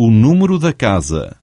o número da casa.